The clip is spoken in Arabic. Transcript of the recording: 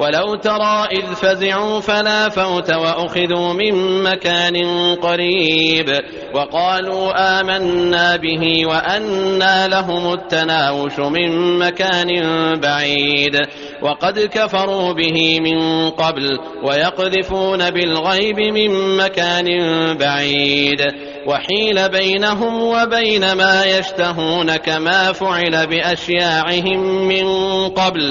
ولو ترى إذ فزعوا فلا فوت وأخذوا من مكان قريب وقالوا آمنا به وأنا لهم التناوش من مكان بعيد وقد كفروا به من قبل ويقذفون بالغيب من مكان بعيد وحيل بينهم وبين ما يشتهون كما فعل بأشياعهم من قبل